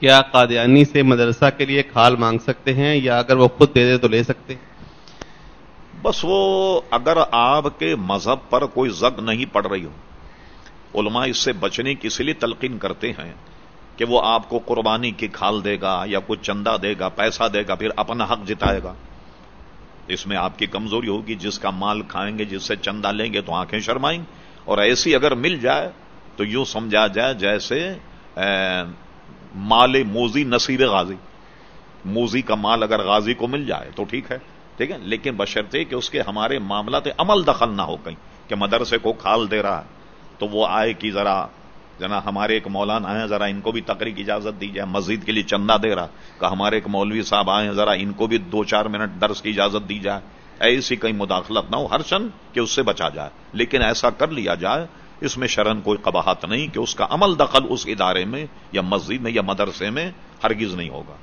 کیا قادیانی سے مدرسہ کے لیے کھال مانگ سکتے ہیں یا اگر وہ خود دے دے تو لے سکتے ہیں؟ بس وہ اگر آپ کے مذہب پر کوئی زد نہیں پڑ رہی ہو، علماء اس سے بچنے کی اس لیے تلقین کرتے ہیں کہ وہ آپ کو قربانی کی کھال دے گا یا کچھ چندہ دے گا، پیسہ دے گا، پھر اپنا حق جتائے گا۔ اس میں آپ کی کمزوری ہوگی، جس کا مال کھائیں گے، جس سے چندہ لیں گے تو آنکھیں شرمائیں۔ اور ایسی اگر مل جائے تو یوں سمجھا جائے جیسے مال موزی نصیر غازی۔ موزی کا مال اگر غازی کو مل جائے تو ٹھیک ہے ٹھیک ہے، لیکن بشرطے کہ اس کے ہمارے معاملات عمل دخل نہ ہو کہیں، کہ مدرسے کو کھال دے رہا ہے، تو وہ آئے کہ ذرا جنا ہمارے ایک مولانا آئے ذرا ان کو بھی تقریر کی اجازت دی جائے مسجد کے لیے چندہ دے رہا کہ ہمارے ایک مولوی صاحب آئے ذرا ان کو بھی دو چار منٹ درس کی اجازت دی جائے ایسی کہیں مداخلت نہ ہو، ہر شن کہ اس سے بچا جائے، لیکن ایسا کر لیا جائے اس میں شرن کوئی قباہت نہیں کہ اس کا عمل دخل اس ادارے میں یا مسجد میں یا مدرسے میں ہرگز نہیں ہوگا۔